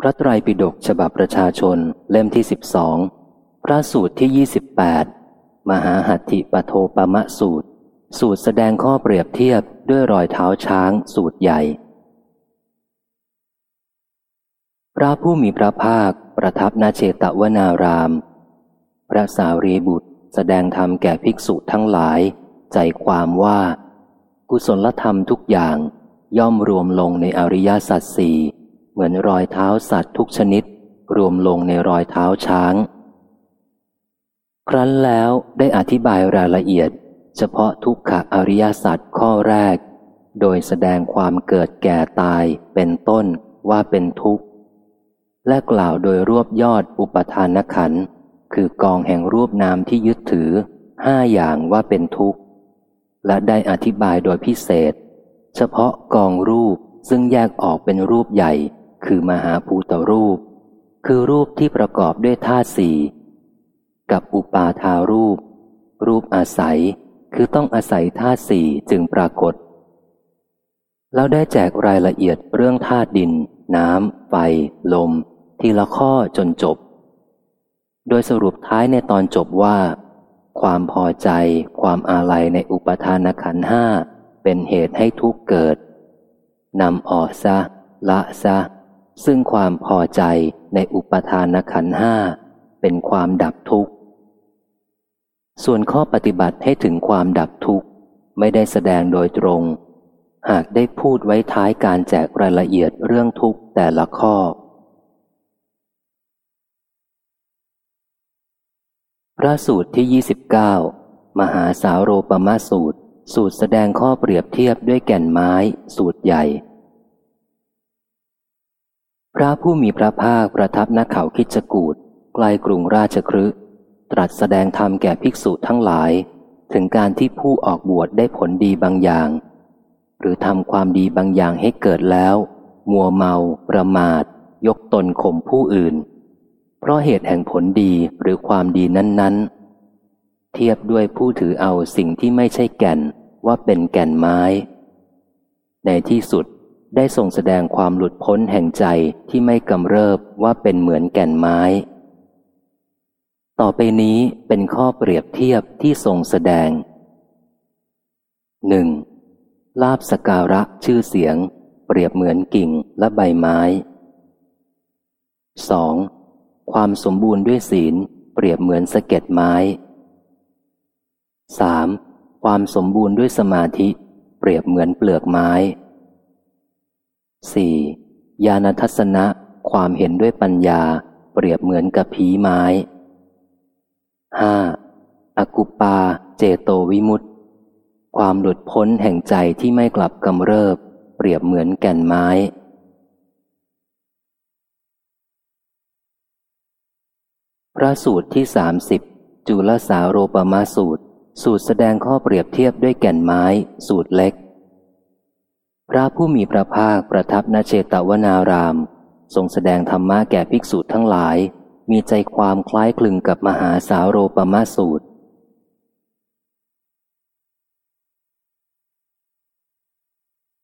พระไตรปิฎกฉบับประชาชนเล่มที่สิบสองพระสูตรที่ยี่สิบแปดมหาหัตถิปโทปมะสูตร สูตรแสดงข้อเปรียบเทียบด้วยรอยเท้าช้างสูตรใหญ่ พระผู้มีพระภาคประทับนาเชตวนาราม พระสารีบุตรแสดงธรรมแก่ภิกษุทั้งหลาย ใจความว่า กุศลธรรมทุกอย่างย่อมรวมลงในอริยสัจสี่ มือนรอยเท้าสัตว์ทุกชนิด รวมลงในรอยเท้าช้าง ครั้นแล้วได้อธิบายรายละเอียด เฉพาะทุกขอริยสัจข้อแรก โดยแสดงความเกิดแก่ตายเป็นต้นว่าเป็นทุกข์ และกล่าวโดยรวบยอดอุปทานขัน คือกองแห่งรูปนามที่ยึดถือห้าอย่างว่าเป็นทุกข์ และได้อธิบายโดยพิเศษ เฉพาะกองรูปซึ่งแยกออกเป็นรูปใหญ่ คือมหาภูตรูป คือรูปที่ประกอบด้วยธาตุสี่กับอุปาทารูป รูปอาศัยคือต้องอาศัยธาตุสี่จึงปรากฏแล้วได้แจกรายละเอียดเรื่องธาตุดิน น้ำ ไฟ ลม ทีละข้อจนจบ โดยสรุปท้ายในตอนจบว่า ความพอใจ ความอาลัยในอุปทานขันห้าเป็นเหตุให้ทุกเกิดนำออกซะ ละซะ ซึ่งความพอใจในอุปทานขันห้าเป็นความดับทุกข์ ส่วนข้อปฏิบัติให้ถึงความดับทุกข์ ไม่ได้แสดงโดยตรง หากได้พูดไว้ท้ายการแจกรายละเอียดเรื่องทุกข์แต่ละข้อ พระสูตรที่ 29 มหาสาวโรปมาสูตร สูตรแสดงข้อเปรียบเทียบด้วยแก่นไม้ สูตรใหญ่ ระผู้มีพระภาคประทับณเขาคิจกูดใกล้กรุงราชครืตรัสแสดงธรรมแก่ภิกษุทั้งหลาย ถึงการที่ผู้ออกบวชได้ผลดีบางอย่าง หรือทำความดีบางอย่างให้เกิดแล้ว มัวเมา ประมาท ยกตนข่มผู้อื่น เพราะเหตุแห่งผลดีหรือความดีนั้น ๆ เทียบด้วยผู้ถือเอาสิ่งที่ไม่ใช่แก่นว่าเป็นแก่นไม้ ในที่สุด ได้ทรงแสดงความหลุดพ้นแห่งใจที่ไม่กำเริบว่าเป็นเหมือนแก่นไม้ ต่อไปนี้เป็นข้อเปรียบเทียบที่ทรงแสดงหนึ่งลาบสการะชื่อเสียง เปรียบเหมือนกิ่งและใบไม้ 2. ความสมบูรณ์ด้วยศีล เปรียบเหมือนสะเก็ดไม้ 3. ความสมบูรณ์ด้วยสมาธิ เปรียบเหมือนเปลือกไม้ 4. ญาณทัศนะ ความเห็นด้วยปัญญา เปรียบเหมือนกับผีไม้ 5. อกุปา เจโตวิมุตติ ความหลุดพ้นแห่งใจที่ไม่กลับกำเริบ เปรียบเหมือนแก่นไม้ พระสูตรที่สามสิบจุลสาโรปมาสูตร สูตรแสดงข้อเปรียบเทียบด้วยแก่นไม้ สูตรเล็ก พระผู้มีพระภาคประทับนเชตวนาราม ทรงแสดงธรรมะแก่ภิกษุทั้งหลาย มีใจความคล้ายคลึงกับมหาสาวโรปมาสูตร